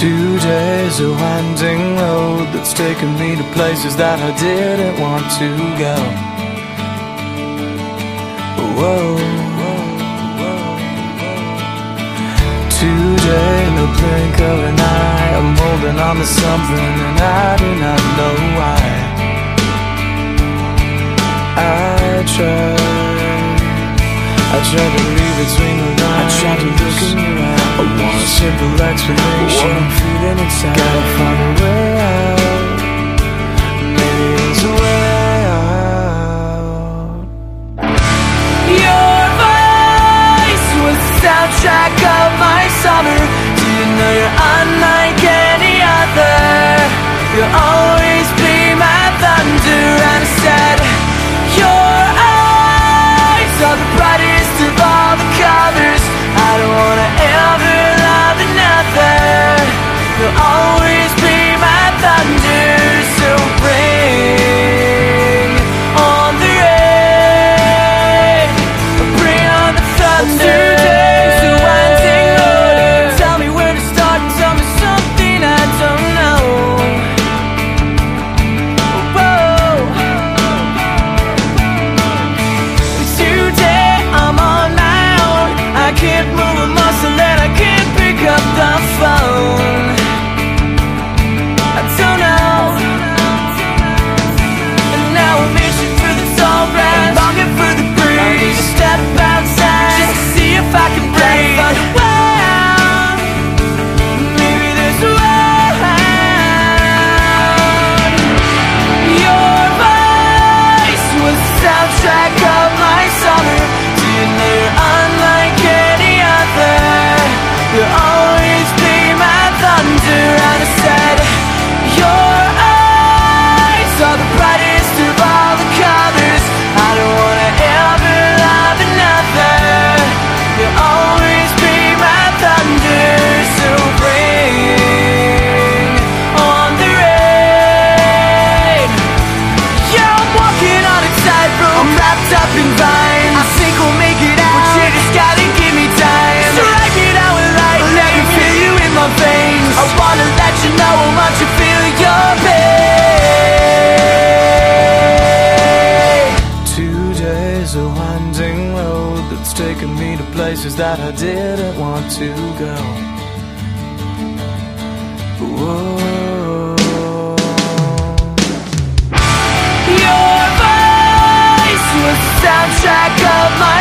Today's a winding road that's taken me to places that I didn't want to go. Whoa. Today, no blink of an eye, I'm holding on to something and I do not know why. I tried, I tried to read between the lines. Eyes. I want a simple explanation. What I'm feeling inside. Gotta find a way out. Maybe there's a way out. Your voice was the soundtrack of my summer. Do you know you're unlike any other? You'll always up in vines I think we'll make it out. But you just gotta give me time. Strike right me with lightning. like Let me feel you in my veins. I wanna let you know I want to feel your pain. Two days of winding road That's taken me to places that I didn't want to go. Whoa soundtrack of my